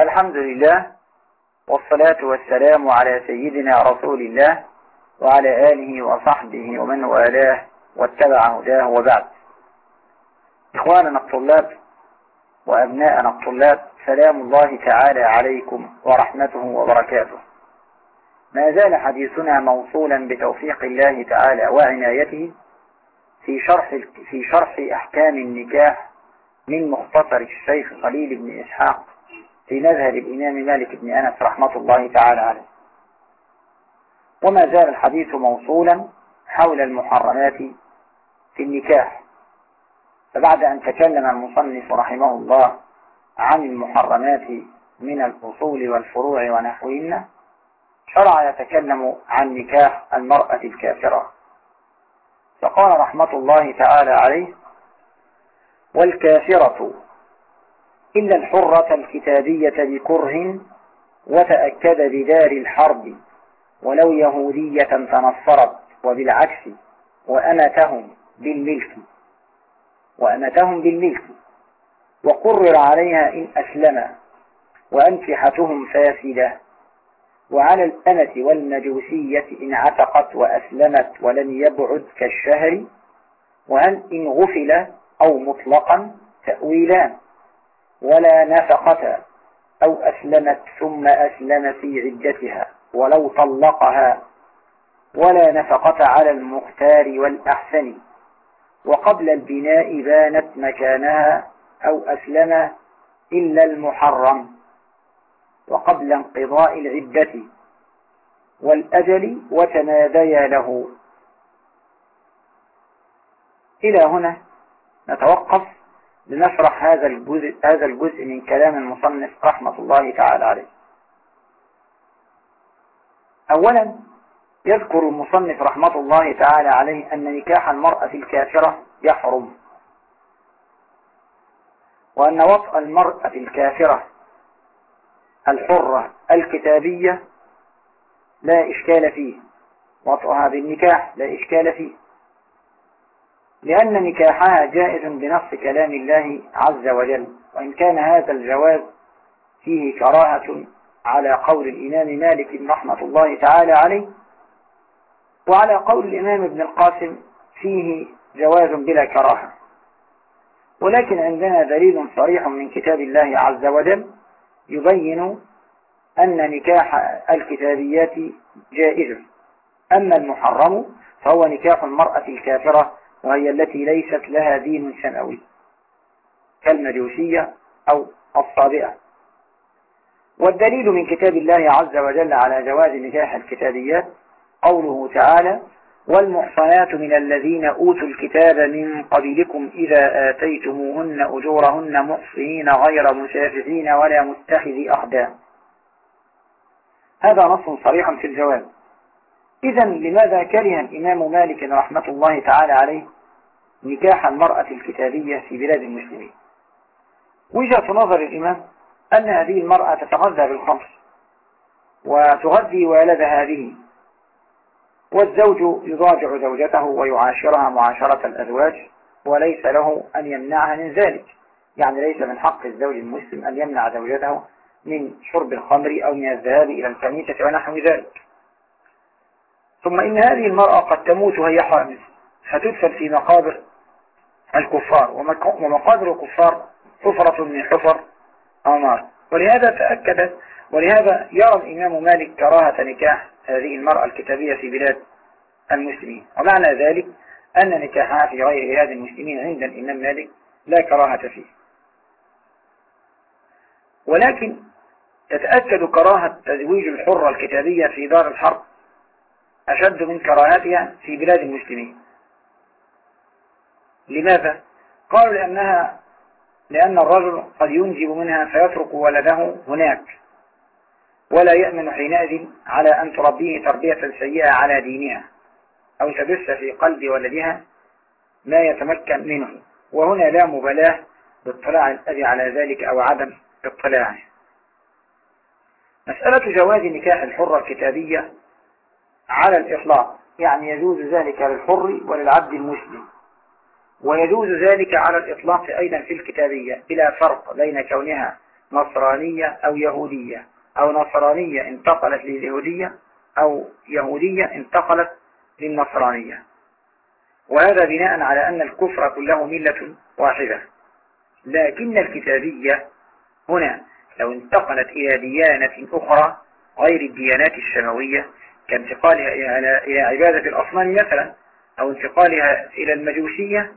الحمد لله والصلاة والسلام على سيدنا رسول الله وعلى آله وصحبه ومن والاه واتبع هداه وبعد. إخواننا الطلاب وأبناءنا الطلاب سلام الله تعالى عليكم ورحمته وبركاته. ما زال حديثنا موصولا بتوفيق الله تعالى وعنايته في شرح في شرح أحكام النكاح من مختصر الشيخ خليل بن إسحاق في مذهب الإمام مالك بن أنس رحمة الله تعالى عليه. وما زال الحديث موصولا حول المحرمات في النكاح. فبعد أن تكلم المصنف رحمه الله عن المحرمات من الأصول والفروع ونحوهن شرع يتكلم عن نكاح المرأة الكافرة. فقال رحمة الله تعالى عليه والكافرة إلا الحرة الكتابية بكره وتأكد بدار الحرب ولو يهودية تنصرت وبالعكس وأمتهم بالملك وأمتهم بالملك وقرر عليها إن أسلم وأنفحتهم فاسدة وعلى الأمة والمجوسية إن عتقت وأسلمت ولم يبعد كالشهر وأن إن غفل أو مطلقا تأويلان. ولا نفقة أو أسلمت ثم أسلم في عدتها ولو طلقها ولا نفقة على المختار والأحسن. وقبل البناء بانت مكانها أو أسلم إلا المحرم. وقبل انقضاء العدة. والأجل وتناديا له. إلى هنا نتوقف. لنشرح هذا الجزء, هذا الجزء من كلام المصنف رحمة الله تعالى عليه. أولا يذكر المصنف رحمة الله تعالى عليه أن نكاح المرأة الكافرة يحرم وأن وطأ المرأة الكافرة الحرة الكتابية لا إشكال فيه. وطئها بالنكاح لا إشكال فيه. لأن نكاحها جائز بنص كلام الله عز وجل وإن كان هذا الجواز فيه كراهة على قول الإمام مالك رحمة الله تعالى عليه وعلى قول الإمام ابن القاسم فيه جواز بلا كراهة. ولكن عندنا دليل صريح من كتاب الله عز وجل يبين أن نكاح الكتابيات جائز أما المحرم فهو نكاح المرأة الكافرة وهي التي ليست لها دين سماوي كالمجوسية أو الصابئة. والدليل من كتاب الله عز وجل على جواز نكاح الكتابيات قوله تعالى والمحصنات من الذين أوتوا الكتاب من قبلكم إذا آتيتموهن أجورهن محصنين غير مسافحين ولا متخذ أخدام هذا نص صريح في الجواب. إذا لماذا كره الإمام مالك رحمة الله تعالى عليه نكاح المرأة الكتابية في بلاد المسلمين. وجهة نظر الإمام أن هذه المرأة تتغذى بالخمر وتغذي والدها به والزوج يضاجع زوجته ويعاشرها معاشرة الأزواج وليس له أن يمنعها من ذلك. يعني ليس من حق الزوج المسلم أن يمنع زوجته من شرب الخمر أو من الذهاب إلى الكنيسة ونحو ذلك. ثم إن هذه المرأة قد تموت وهي حامل فتدفن في مقابر الكفار. ومقابر الكفار حفرة من حفر النار ولهذا تأكد ولهذا يرى الإمام مالك كراهة نكاح هذه المرأة الكتابية في بلاد المسلمين. ومعنى ذلك أن نكاحها في غير بلاد المسلمين عند الإمام مالك لا كراهة فيه. ولكن تتأكد كراهة تزويج الحرة الكتابية في دار الحرب أشد من كراهتها في بلاد المسلمين. لماذا؟ قالوا لأنها لأن الرجل قد ينجب منها فيترك ولده هناك ولا يأمن حينئذ على أن تربيه تربية سيئة على دينها أو تبث في قلب ولدها ما يتمكن منه وهنا لا مبالاة باطلاع الأب على ذلك أو عدم اطلاعه مسألة جواز نكاح الحرة الكتابية على الإطلاق يعني يجوز ذلك للحر وللعبد المسلم ويجوز ذلك على الإطلاق أيضا في الكتابية بلا فرق بين كونها نصرانية أو يهودية أو نصرانية انتقلت لليهودية أو يهودية انتقلت للنصرانية. وهذا بناء على أن الكفر كله ملة واحدة. لكن الكتابية هنا لو انتقلت إلى ديانة أخرى غير الديانات الشموية كانتقالها إلى عبادة الأصنام مثلا أو انتقالها إلى المجوسية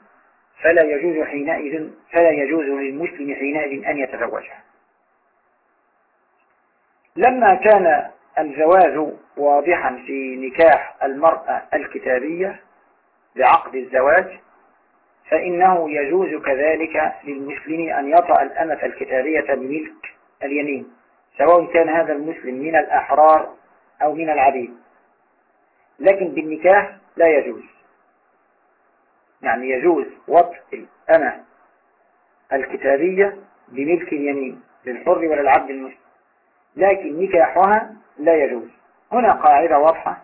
فلا يجوز حينئذ فلا يجوز للمسلم حينئذ أن يتزوجها. لما كان الزواج واضحا في نكاح المرأة الكتابية بعقد الزواج فإنه يجوز كذلك للمسلم أن يطأ الأمة الكتابية بملك اليمين سواء كان هذا المسلم من الأحرار أو من العبيد. لكن بالنكاح لا يجوز. يعني يجوز وطء الأمة الكتابية بملك اليمين للحر وللعبد المسلم لكن نكاحها لا يجوز. هنا قاعدة واضحة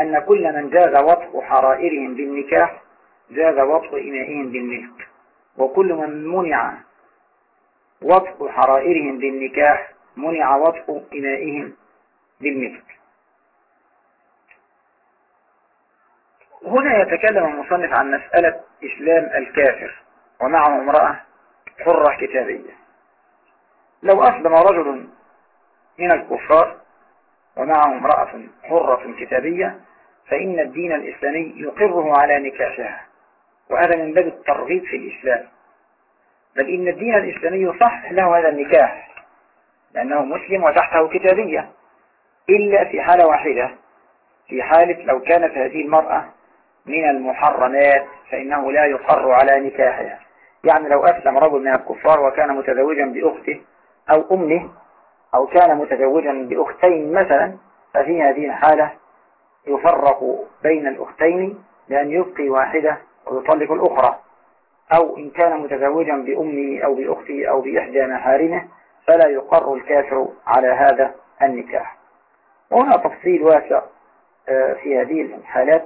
أن كل من جاز وطء حرائرهم بالنكاح جاز وطء إمائهم بالملك. وكل من منع وطء حرائرهم بالنكاح منع وطء إمائهم بالملك. هنا يتكلم المصنف عن مسألة إسلام الكافر ومعه امرأة حرة كتابية. لو أسلم رجل من الكفار ومعه امرأة حرة كتابية فإن الدين الإسلامي يقره على نكاحها وهذا من باب الترغيب في الإسلام. بل إن الدين الإسلامي يصح له هذا النكاح لأنه مسلم وتحته كتابية إلا في حالة واحدة في حالة لو كانت هذه المرأة من المحرمات فإنه لا يقر على نكاحها. يعني لو أسلم رجل من الكفار وكان متزوجا بأخته أو أمه أو كان متزوجا بأختين مثلا ففي هذه الحالة يفرق بين الأختين لأن يبقي واحدة ويطلق الأخرى. أو إن كان متزوجا بأمه أو بأخته أو بإحدى محارمه فلا يقر الكافر على هذا النكاح. وهنا تفصيل واسع آه، في هذه الحالات.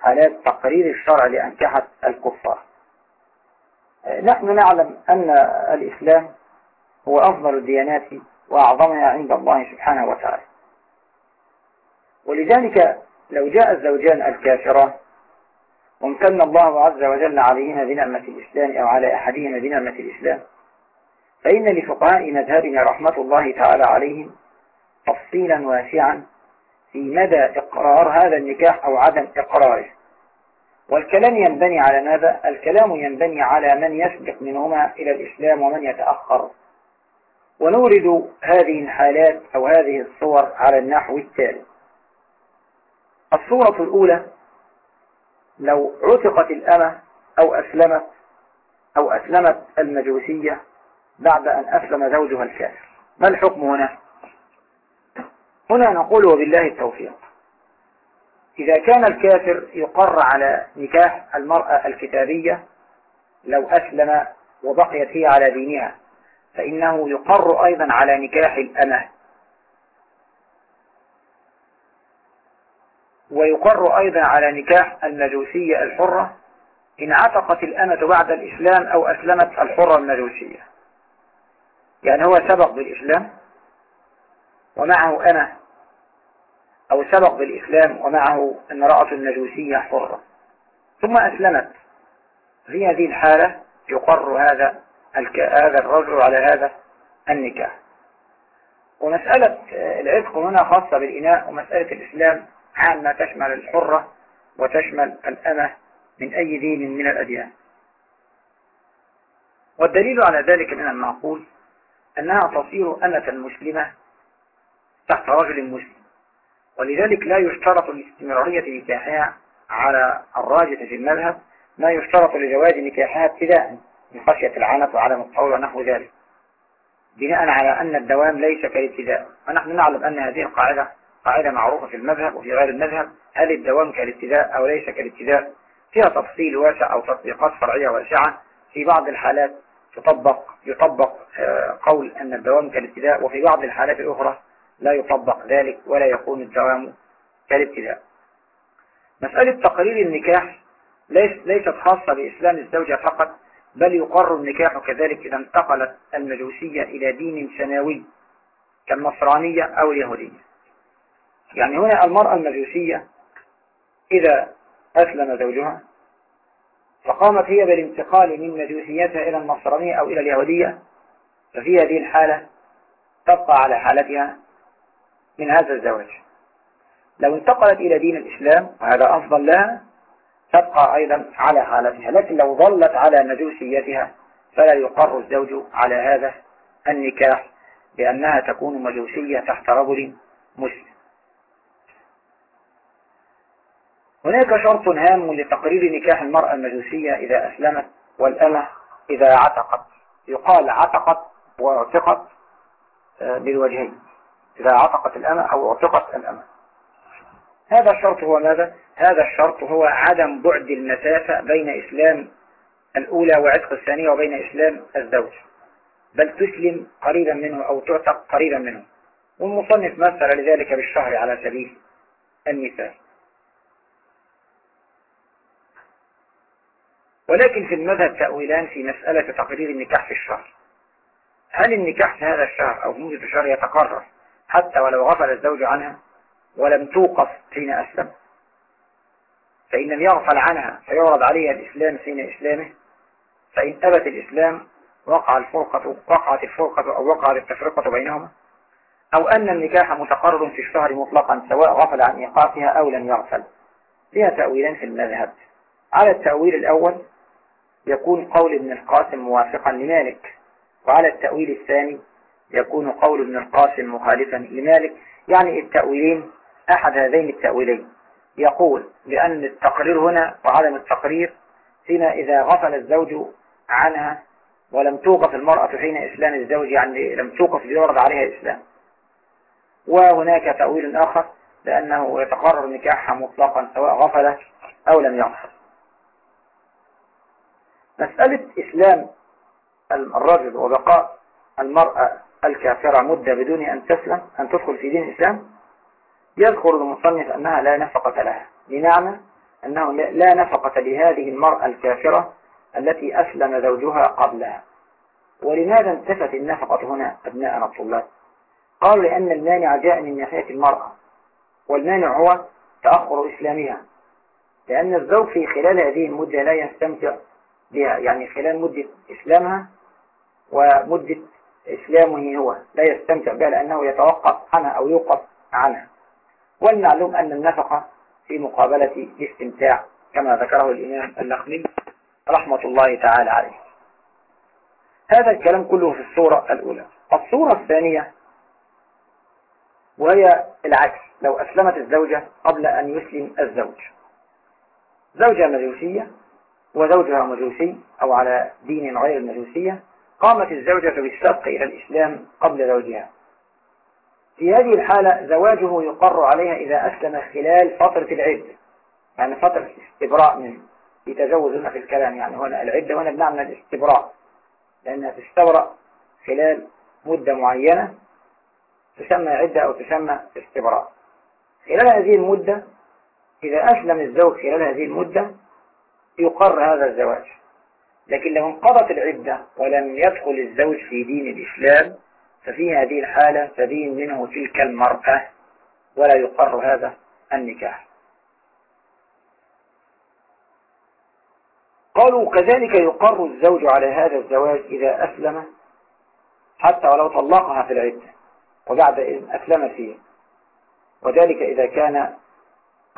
حالات تقرير الشرع لأنكحة الكفار. آه، نحن نعلم أن الإسلام هو أفضل الديانات وأعظمها عند الله سبحانه وتعالى. ولذلك لو جاء الزوجان الكافران وامتن الله عز وجل عليهما بنعمة الإسلام أو على أحدهما بنعمة الإسلام فإن لفقهاء مذهبنا رحمة الله تعالى عليهم تفصيلا واسعا في مدى إقرار هذا النكاح أو عدم إقراره. والكلام ينبني على ماذا؟ الكلام ينبني على من يسبق منهما إلى الإسلام ومن يتأخر. ونورد هذه الحالات أو هذه الصور على النحو التالي. الصورة الأولى لو عتقت الأمة أو أسلمت أو أسلمت المجوسية بعد أن أسلم زوجها الكافر. ما الحكم هنا؟ هنا نقول وبالله التوفيق. إذا كان الكافر يقر على نكاح المرأة الكتابية لو أسلم وبقيت هي على دينها فإنه يقر أيضا على نكاح الأمة. ويقر أيضا على نكاح المجوسية الحرة إن عتقت الأمة بعد الإسلام أو أسلمت الحرة المجوسية. يعني هو سبق بالإسلام ومعه أمة أو سبق بالإسلام ومعه امرأة المجوسية حرة. ثم أسلمت. في هذه الحالة يقر هذا هذا الرجل على هذا النكاح. ومسألة العتق هنا خاصة بالإناء ومسألة الإسلام عامة تشمل الحرة وتشمل الأمة من أي دين من الأديان. والدليل على ذلك من المعقول أنها تصير أمة مسلمة تحت رجل مسلم. ولذلك لا يشترط لاستمرارية نكاحها على الراجة في المذهب ما يشترط لزواج نكاحها ابتداء من خشية العنف وعدم الطول ونحو ذلك بناء على أن الدوام ليس كالابتداء. ونحن نعلم أن هذه القاعدة قاعدة معروفة في المذهب وفي غير المذهب هل الدوام كالابتداء أو ليس كالابتداء؟ فيها تفصيل واسع أو تطبيقات فرعية واسعة في بعض الحالات تطبق يطبق آه، قول أن الدوام كالابتداء وفي بعض الحالات الأخرى لا يطبق ذلك ولا يكون الدوام كالابتداء. مسألة تقرير النكاح ليست خاصة بإسلام الزوجة فقط بل يقر النكاح كذلك إذا انتقلت المجوسية إلى دين سماوي كالنصرانية أو اليهودية. يعني هنا المرأة المجوسية إذا أسلم زوجها فقامت هي بالانتقال من مجوسيتها إلى النصرانية أو إلى اليهودية ففي هذه الحالة تبقى على حالتها من هذا الزواج. لو انتقلت إلى دين الإسلام وهذا أفضل لها تبقى أيضا على حالتها. لكن لو ظلت على مجوسيتها فلا يقر الزوج على هذا النكاح لأنها تكون مجوسية تحت رجل مسلم. هناك شرط هام لتقرير نكاح المرأة المجوسية إذا أسلمت والأمة إذا عتقت. يقال عتقت بالوجهين آه، إذا عتقت الأمة أو اعتقت الأمة. هذا الشرط هو ماذا؟ هذا الشرط هو عدم بعد المسافة بين إسلام الأولى وعتق الثانية وبين إسلام الزوج. بل تسلم قريبا منه أو تعتق قريبا منه. والمصنف مثل لذلك بالشهر على سبيل المثال ولكن في المذهب تأويلان في مسألة تقرير النكاح في الشهر. هل النكاح في هذا الشهر أو في الشهر يتقرر؟ حتى ولو غفل الزوج عنها ولم توقف حين أسلم. فإن لم يغفل عنها فيعرض عليها الإسلام حين إسلامه. فإن أبت الإسلام وقع الفرقة وقعت الفرقة أو وقعت التفرقة بينهما. أو أن النكاح متقرر في الشهر مطلقا سواء غفل عن إيقافها أو لم يغفل. فيها تأويلان في المذهب. على التأويل الأول يكون قول ابن القاسم موافقا لمالك وعلى التأويل الثاني يكون قول ابن القاسم مخالفا لمالك يعني التأويلين أحد هذين التأويلين. يقول بأن التقرير هنا وعدم التقرير هنا إذا غفل الزوج عنها ولم توقف المرأة حين إسلام الزوج يعني لم توقف ليورد عليها الإسلام وهناك تأويل آخر لأنه يتقرر نكاحها مطلقا سواء غفل أو لم يغفل. مسألة إسلام الرجل وبقاء المرأة الكافرة مدة بدون أن تسلم أن تدخل في دين الإسلام؟ يذكر المصنف أنها لا نفقة لها. بمعنى أنه لا نفقة لهذه المرأة الكافرة التي أسلم زوجها قبلها. ولماذا انتفت النفقة هنا أبناءنا الطلاب قالوا لأن المانع جاء من ناحية المرأة والمانع هو تأخر إسلامها. لأن الزوج في خلال هذه المدة لا يستمتع بها يعني خلال مدة إسلامها ومدة إسلامه هو لا يستمتع بها لأنه يتوقف عنها أو يوقف عنها. والمعلوم أن النفقة في مقابلة الاستمتاع كما ذكره الإمام اللخمي رحمة الله تعالى عليه. هذا الكلام كله في الصورة الأولى. الصورة الثانية وهي العكس. لو أسلمت الزوجة قبل أن يسلم الزوج. زوجة مجوسية وزوجها مجوسي أو على دين غير المجوسية قامت الزوجة بالسبق إلى الإسلام قبل زوجها. في هذه الحالة زواجه يقر عليها إذا أسلم خلال فترة العدة يعني فترة استبراء منه يتجوز هنا في الكلام يعني هنا العدة هنا بنعمل الاستبراء لأنها تستبرأ خلال مدة معينة تسمى عدة أو تسمى استبراء. خلال هذه المدة إذا أسلم الزوج خلال هذه المدة يقر هذا الزواج. لكن لو انقضت العدة ولم يدخل الزوج في دين الإسلام ففي هذه الحالة تدين منه تلك المرأة ولا يقر هذا النكاح. قالوا كذلك يقر الزوج على هذا الزواج إذا أسلم حتى ولو طلقها في العدة وبعد إذن أسلم فيه. وذلك إذا كان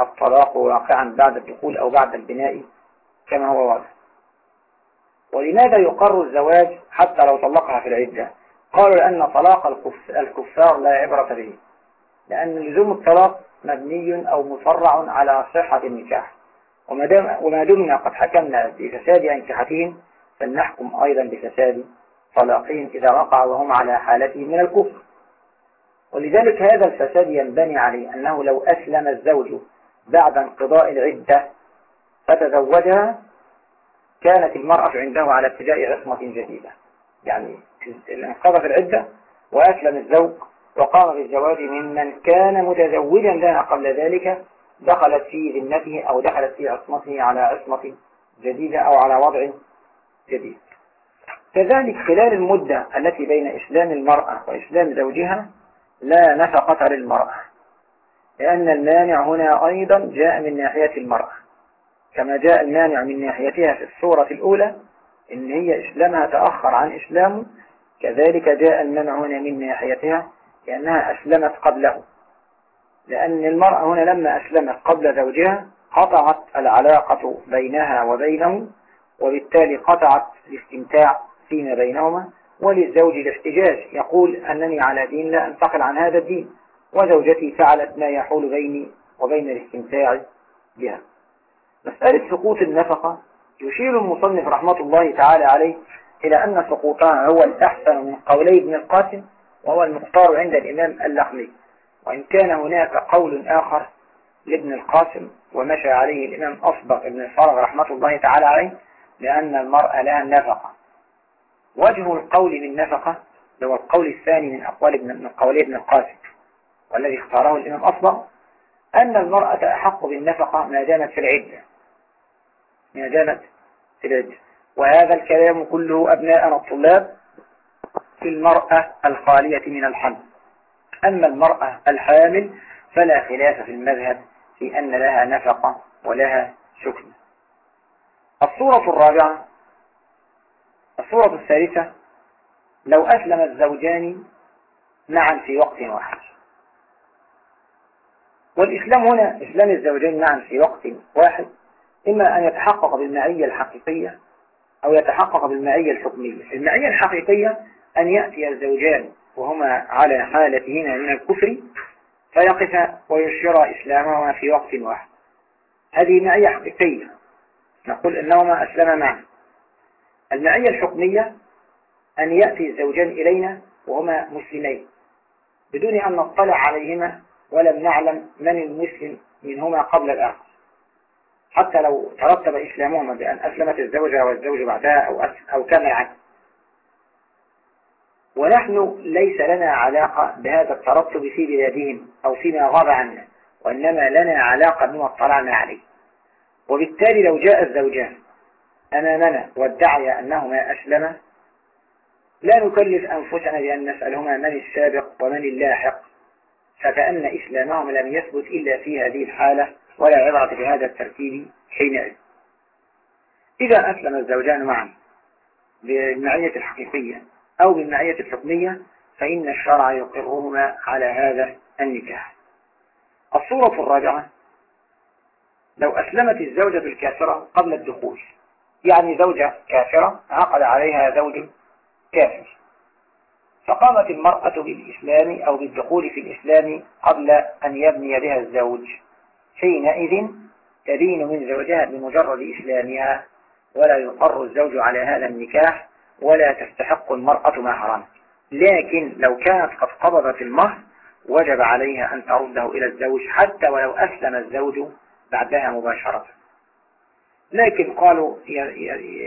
الطلاق واقعا بعد الدخول أو بعد البناء كما هو واضح. ولماذا يقر الزواج حتى لو طلقها في العدة؟ قالوا لأن طلاق الكفار لا عبرة به لأن لزوم الطلاق مبني أو مفرع على صحة النكاح. وما دمنا قد حكمنا بفساد أنكحتهم فلنحكم أيضا بفساد طلاقهم إذا وقع وهم على حالتهم من الكفر. ولذلك هذا الفساد ينبني عليه أنه لو أسلم الزوج بعد انقضاء العدة فتزوجها كانت المرأة عنده على ابتداء عصمة جديدة. يعني انقضت العدة وأسلم الزوج وقام بالزواج ممن كان متزوجا لها قبل ذلك دخلت في ذمته أو دخلت في عصمته على عصمة جديدة أو على وضع جديد. كذلك خلال المدة التي بين إسلام المرأة وإسلام زوجها لا نفقة للمرأة لأن المانع هنا أيضا جاء من ناحية المرأة. كما جاء المانع من ناحيتها في الصورة الأولى إن هي إسلامها تأخر عن إسلامه كذلك جاء المنع هنا من ناحيتها لأنها أسلمت قبله. لأن المرأة هنا لما أسلمت قبل زوجها قطعت العلاقة بينها وبينه وبالتالي قطعت الاستمتاع فيما بينهما وللزوج الاحتجاج يقول أنني على دين لا أنتقل عن هذا الدين وزوجتي فعلت ما يحول بيني وبين الاستمتاع بها. مسألة سقوط النفقة؟ يشير المصنف رحمة الله تعالى عليه إلى أن سقوطها هو الأحسن من قولي ابن القاسم وهو المختار عند الإمام اللخمي وإن كان هناك قول آخر لابن القاسم ومشى عليه الإمام أصبغ ابن الفرغ رحمة الله تعالى عليه لأن المرأة لها النفقة وجه القول بالنفقة هو القول الثاني من أقوال ابن من قولي ابن القاسم والذي اختاره الإمام أصبغ أن المرأة أحق بالنفقة ما دامت في العدة. دامت في العدة وهذا الكلام كله أبناءنا الطلاب في المرأة الخالية من الحمل. أما المرأة الحامل فلا خلاف في المذهب في أن لها نفقة ولها سكن الصورة الرابعة الصورة الثالثة لو أسلم الزوجان معا في وقت واحد. والإسلام هنا إسلام الزوجين معا في وقت واحد. إما أن يتحقق بالمعية الحقيقية أو يتحقق بالمعية الحكمية. المعية الحقيقية أن يأتي الزوجان وهما على حالتهما من الكفر فيقف ويشير إسلامهما في وقت واحد. هذه معية حقيقية. نقول إنهما أسلما معا المعية الحكمية أن يأتي الزوجان إلينا وهما مسلمين. بدون أن نطلع عليهما ولم نعلم من المسلم منهما قبل الآخر. حتى لو ترتب إسلامهما بأن أسلمت الزوجة والزوج بعدها أو, أو كان العكس ونحن ليس لنا علاقة بهذا الترتب في بلادهم أو فيما غاب عنا وإنما لنا علاقة بما اطلعنا عليه. وبالتالي لو جاء الزوجان أمامنا وادعي أنهما أسلما لا نكلف أنفسنا بأن نسألهما من السابق ومن اللاحق فكأن إسلامهم لم يثبت إلا في هذه الحالة ولا عبرة بهذا الترتيب حينئذ إذا أسلم الزوجان معا بالمعية الحقيقية أو بالمعية الحكمية فإن الشرع يقرهما على هذا النكاح. الصورة الرابعة لو أسلمت الزوجة الكافرة قبل الدخول يعني زوجة كافرة عقد عليها زوج كافر فقامت المرأة بالإسلام أو بالدخول في الإسلام قبل أن يبني بها الزوج. حينئذ تدين من زوجها بمجرد إسلامها ولا يقر الزوج على هذا النكاح ولا تستحق المرأة مهرا لكن لو كانت قد قبضت المهر وجب عليها أن ترده إلى الزوج حتى ولو أسلم الزوج بعدها مباشرة. لكن قالوا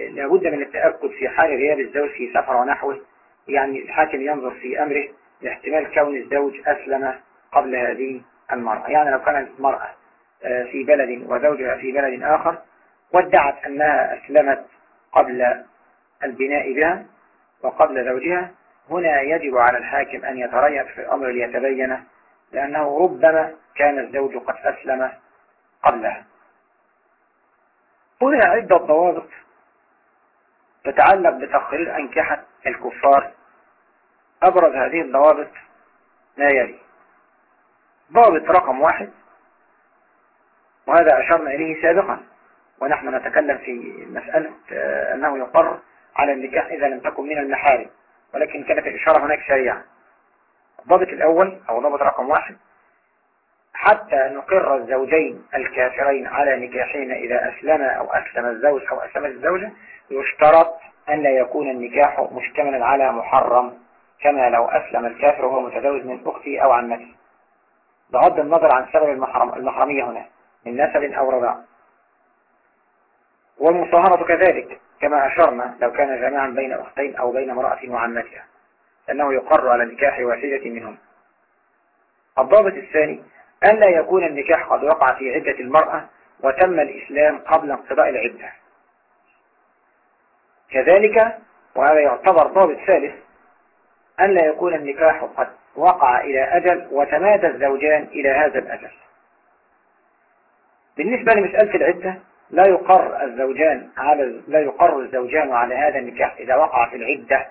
لابد من التأكد في حال غياب الزوج في سفر ونحوه. يعني الحاكم ينظر في أمره لاحتمال كون الزوج أسلم قبل هذه المرأة. يعني لو كانت المرأة في بلد وزوجها في بلد آخر وادعت أنها أسلمت قبل البناء بها وقبل زوجها. هنا يجب على الحاكم أن يتريث في الأمر ليتبين لأنه ربما كان الزوج قد أسلم قبلها. هنا عدة ضوابط تتعلق بتقرير أنكحة الكفار. أبرز هذه الضوابط ما يلي ضابط رقم واحد وهذا أشرنا إليه سابقا. ونحن نتكلم في مسألة آه، أنه يقر على النكاح إذا لم تكن من المحارم. ولكن كانت الإشارة هناك شريعة الضابط الأول أو ضابط رقم واحد حتى نقر الزوجين الكافرين على نكاحهما إذا أسلم أو أسلم الزوج أو أسلمت الزوجة يشترط أن لا يكون النكاح مشتملا على محرم كما لو أسلم الكافر وهو متزوج من أخته أو عمته. بغض النظر عن سبب المحرم المحرمية هنا. من نسب أو رضاع والمصاهرة كذلك كما أشرنا لو كان جماعا بين أختين أو بين امرأة وعمتها أنه يقر على نكاح واحدة منهم. الضابط الثاني أن لا يكون النكاح قد وقع في عدة المرأة وتم الإسلام قبل انقضاء العدة. كذلك وهذا يعتبر ضابط ثالث أن لا يكون النكاح قد وقع إلى أجل وتمادى الزوجان إلى هذا الأجل. بالنسبة لمسألة العدة لا يقر الزوجان على لا يقر الزوجان على هذا النكاح إذا وقع في العدة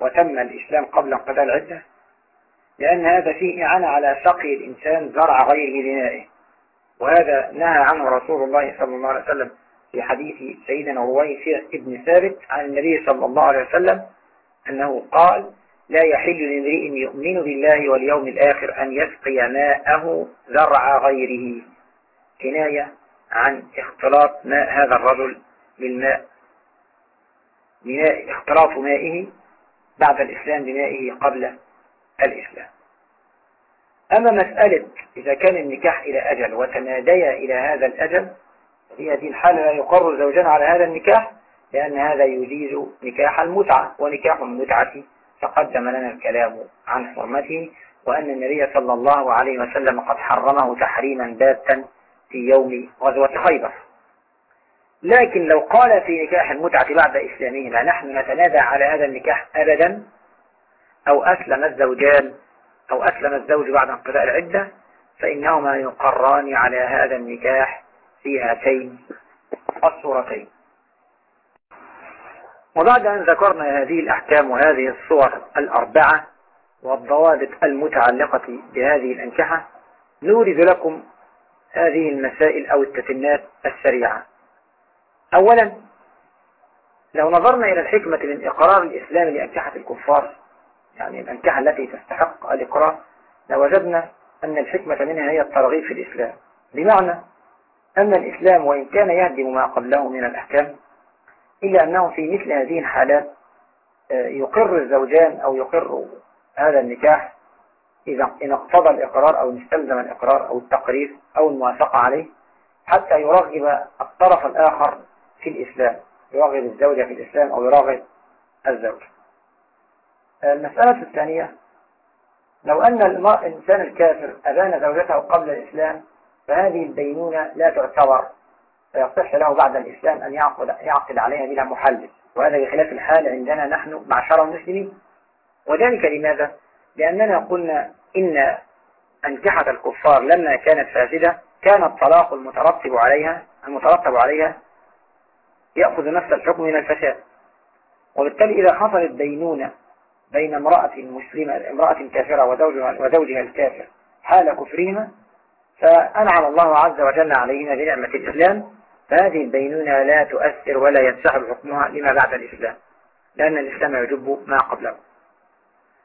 وتم الإسلام قبل انقضاء العدة لأن هذا فيه إعانة على سقي الإنسان زرع غير بنائه. وهذا نهى عنه رسول الله صلى الله عليه وسلم في حديث سيدنا رويفع ابن ثابت عن النبي صلى الله عليه وسلم أنه قال لا يحل لامرئ يؤمن بالله واليوم الآخر أن يسقي ماءه زرع غيره. كناية عن اختلاط ماء هذا الرجل بالماء اختلاط مائه بعد الإسلام بمائه قبل الإسلام. أما مسألة إذا كان النكاح إلى أجل وتماديا إلى هذا الأجل في هذه الحالة لا يقر الزوجان على هذا النكاح لأن هذا يجيز نكاح المتعة ونكاح المتعة تقدم لنا الكلام عن حرمته وأن النبي صلى الله عليه وسلم قد حرمه تحريما باتا في يوم غزوة خيبر. لكن لو قال في نكاح المتعة بعد إسلامه لا نحن نتنازع على هذا النكاح أبدا؟ أو أسلم الزوجان؟ أو أسلم الزوج بعد انقضاء العدة؟ فإنهما يقران على هذا النكاح في هاتين الصورتين. وبعد أن ذكرنا هذه الأحكام وهذه الصور الأربعة والضوابط المتعلقة بهذه الأنكحة نورد لكم هذه المسائل أو التتنات السريعة. أولا لو نظرنا إلى الحكمة من إقرار الإسلام لأنكحة الكفار يعني الأنكحة التي تستحق الإقرار لوجدنا أن الحكمة منها هي الترغيب في الإسلام. بمعنى أن الإسلام وإن كان يهدم ما قبله من الأحكام إلا أنه في مثل هذه الحالات آه، يقر الزوجان أو يقر هذا النكاح إذا إن اقتضى الإقرار أو استلزم الإقرار أو التقرير أو الموافقة عليه حتى يرغب الطرف الآخر في الإسلام يرغب الزوجة في الإسلام أو يرغب الزوج المسألة الثانية لو أن الإنسان الكافر أبان زوجته قبل الإسلام فهذه البينونة لا تعتبر فيصح له بعد الإسلام أن يعقد, يعقد عليها بلا محلل وهذا بخلاف الحال عندنا نحن معشر المسلمين وذلك لماذا؟ لأننا قلنا إن أنكحة الكفار لما كانت فاسدة كان الطلاق المترتب عليها المترتب عليها يأخذ نفس الحكم من الفساد. وبالتالي إذا حصلت بينونة بين امرأة مسلمة امرأة كافرة وزوجها, وزوجها الكافر حال كفرهما فأنعم الله عز وجل عليهما بنعمة الإسلام. فهذه البينونة لا تؤثر ولا ينسحب حكمها لما بعد الإسلام لأن الإسلام يجب ما قبله.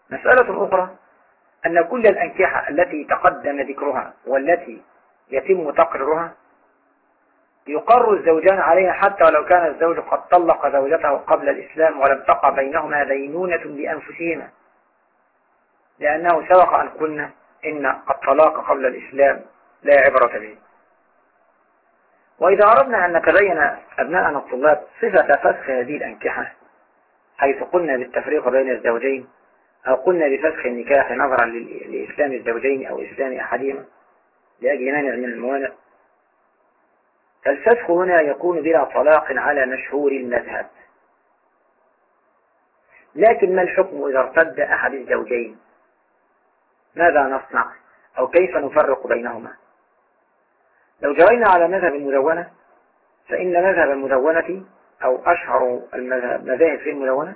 مسألة أخرى أن كل الأنكحة التي تقدم ذكرها والتي يتم تقريرها يقر الزوجان عليها حتى ولو كان الزوج قد طلق زوجته قبل الإسلام ولم تقع بينهما بينونة بأنفسهما. لأنه سبق أن قلنا إن الطلاق قبل الإسلام لا عبرة به. وإذا أردنا أن نتبين أبناءنا الطلاب صفة فسخ هذه الأنكحة حيث قلنا بالتفريق بين الزوجين أو قلنا بفسخ النكاح نظرا لإسلام الزوجين أو إسلام أحدهما لأجل مانع من الموانع. فالفسخ هنا يكون بلا طلاق على مشهور المذهب. لكن ما الحكم إذا ارتد أحد الزوجين؟ ماذا نصنع؟ أو كيف نفرق بينهما؟ لو جرينا على مذهب المدونة فإن مذهب المدونة أو أشهر المذاهب في المدونة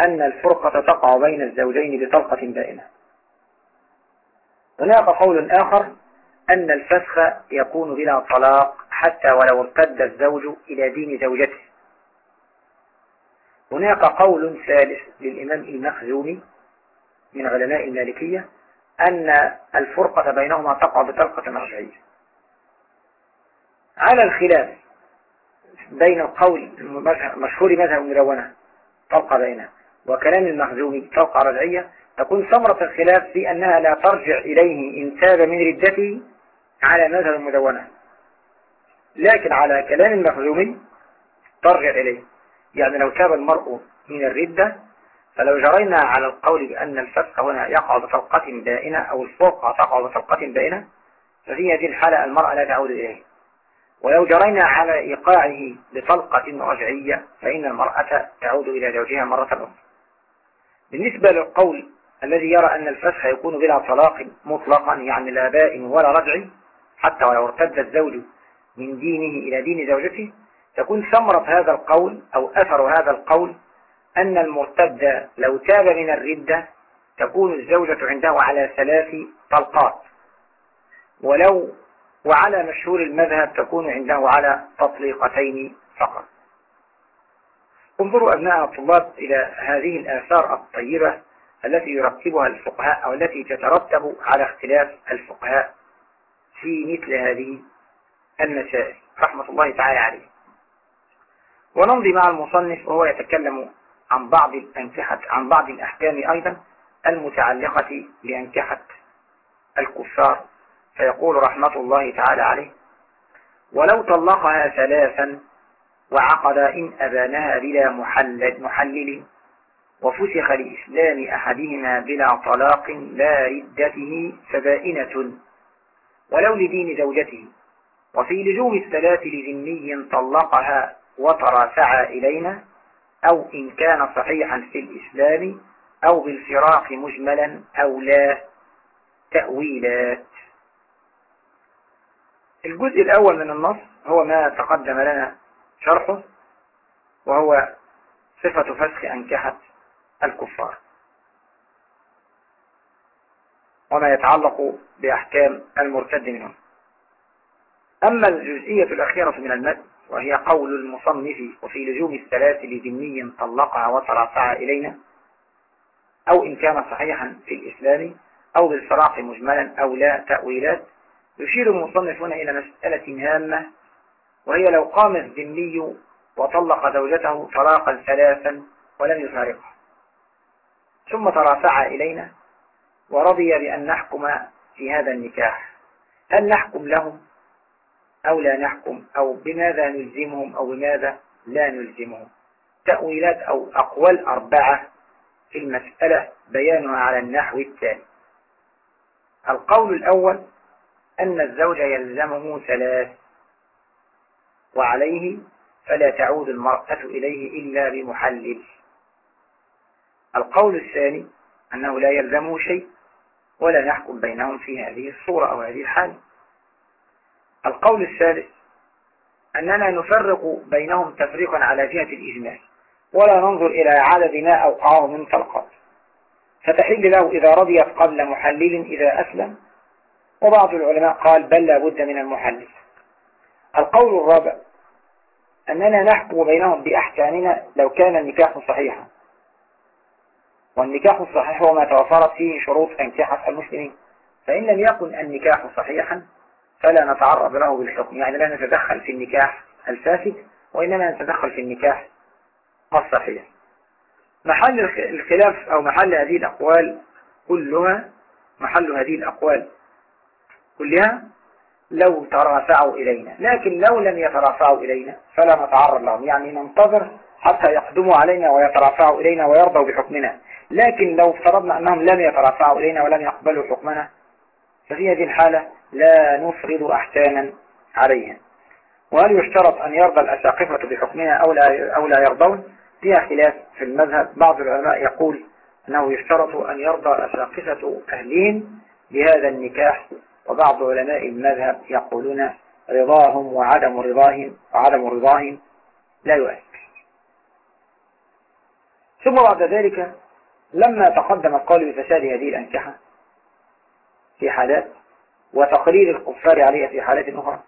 أن الفرقة تقع بين الزوجين بطلقة بائنة هناك قول آخر أن الفسخ يكون بلا طلاق حتى ولو ارتد الزوج إلى دين زوجته. هناك قول ثالث للإمام المخزومي من علماء المالكية أن الفرقة بينهما تقع بطلقة مرجعية. على الخلاف بين القول مشهور مذهب المدونة طلقة بينها. وكلام المخزومي طلقة رجعية تكون ثمرة الخلاف في أنها لا ترجع إليه إن تاب من ردته على مذهب المدونة. لكن على كلام المخزومي ترجع إليه. يعني لو تاب المرء من الردة فلو جرينا على القول بأن الفسق هنا يقع بطلقة بائنة أو الفرقة تقع بطلقة بائنة ففي هذه الحالة المرأة لا تعود إليه. ولو جرينا على إيقاعه بطلقة رجعية فإن المرأة تعود إلى زوجها مرة أخرى. بالنسبة للقول الذي يرى أن الفسخ يكون بلا طلاق مطلقا يعني لا بائن ولا رجع حتى ولو ارتد الزوج من دينه إلى دين زوجته تكون ثمرة هذا القول أو أثر هذا القول أن المرتد لو تاب من الردة تكون الزوجة عنده على ثلاث طلقات. ولو وعلى مشهور المذهب تكون عنده على تطليقتين فقط. انظروا أبناء الطلاب إلى هذه الآثار الطيبة التي يرتبها الفقهاء أو التي تترتب على اختلاف الفقهاء في مثل هذه المسائل رحمة الله تعالى عليه ونمضي مع المصنف وهو يتكلم عن بعض الأنكحة عن بعض الأحكام أيضا المتعلقة بأنكحة الكفار. فيقول رحمة الله تعالى عليه ولو طلقها ثلاثا وعقد إن أبانها بلا محلل, محلل. وفسخ لإسلام أحدهما بلا طلاق لا ردته فبائنة. ولو لدين زوجته. وفي لزوم الثلاث لذني طلقها وترافع إلينا أو إن كان صحيحا في الإسلام أو بالفراق مجملا أو لا تأويلات. الجزء الأول من النص هو ما تقدم لنا شرحه وهو صفة فسخ أنكحة الكفار. وما يتعلق بأحكام المرتد منهم. أما الجزئية الأخيرة من المد وهي قول المصنف وفي لزوم الثلاث لذني طلقها وترافع إلينا أو إن كان صحيحا في الإسلام أو بالصراح مجملا أو لا تأويلات يشير المصنف هنا إلى مسألة هامة وهي لو قام الذمي وطلق زوجته طلاقا ثلاثا ولم يفارقها ثم ترافع إلينا ورضي بأن نحكم في هذا النكاح. هل نحكم لهم أو لا نحكم؟ أو بماذا نلزمهم أو بماذا لا نلزمهم؟ تأويلات أو أقوال أربعة في المسألة بيانها على النحو التالي. القول الأول أن الزوج يلزمه ثلاث وعليه فلا تعود المرأة إليه إلا بمحلل. القول الثاني أنه لا يلزمه شيء ولا نحكم بينهم في هذه الصورة أو هذه الحالة القول الثالث أننا نفرق بينهم تفريقا على جهة الإجمال ولا ننظر إلى عدد ما أوقعه من طلقات فتحل له إذا رضيت قبل محلل إذا أسلم وبعض العلماء قال بل لا بد من المحلل. القول الرابع أننا نحكم بينهم بأحكامنا لو كان النكاح صحيحا. والنكاح الصحيح هو ما توفرت فيه شروط أنكاح المسلمين. فإن لم يكن النكاح صحيحا فلا نتعرض له بالحكم. يعني لا نتدخل في النكاح الفاسد وإنما نتدخل في النكاح الصحيح. محل الخلاف أو محل هذه الأقوال كلها محل هذه الأقوال كلها لو ترافعوا إلينا. لكن لو لم يترافعوا إلينا فلا نتعرض لهم. يعني ننتظر حتى يقدموا علينا ويترافعوا إلينا ويرضوا بحكمنا. لكن لو افترضنا أنهم لم يترافعوا إلينا ولم يقبلوا حكمنا ففي هذه الحالة لا نفرض أحكاما عليهم. وهل يشترط أن يرضى الأساقفة بحكمنا أو لا, أو لا يرضون؟ فيها خلاف في المذهب. بعض العلماء يقول أنه يشترط أن يرضى أساقفة أهلهم بهذا النكاح وبعض علماء المذهب يقولون رضاهم وعدم رضاهم وعدم رضاهم لا يؤثر ثم بعد ذلك لما تقدم القول بفساد هذه الأنكحة في حالات وتقرير الكفار عليها في حالات أخرى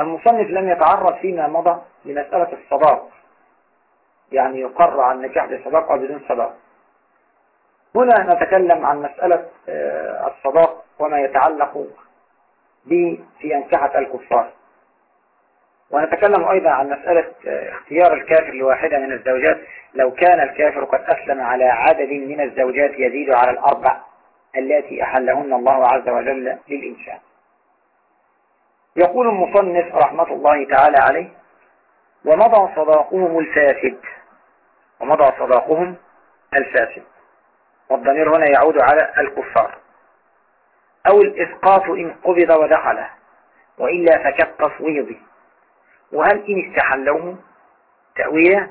المصنف لم يتعرض فيما مضى لمسألة الصداق. يعني يقر عن نكاح بصداق أو بدون صداق. هنا نتكلم عن مسألة آه، الصداق وما يتعلق به في أنكحة الكفار. ونتكلم أيضا عن مسألة اختيار الكافر لواحدة من الزوجات. لو كان الكافر قد أسلم على عدد من الزوجات يزيد على الأربع التي أحلهن الله عز وجل للإنسان يقول المصنف رحمة الله تعالى عليه ومضى صداقهم الفاسد. ومضى صداقهم الفاسد. والضمير هنا يعود على الكفار. أو الإسقاط إن قبض ودخل وإلا فكالتصويض وهل إن استحلوه؟ تأويلا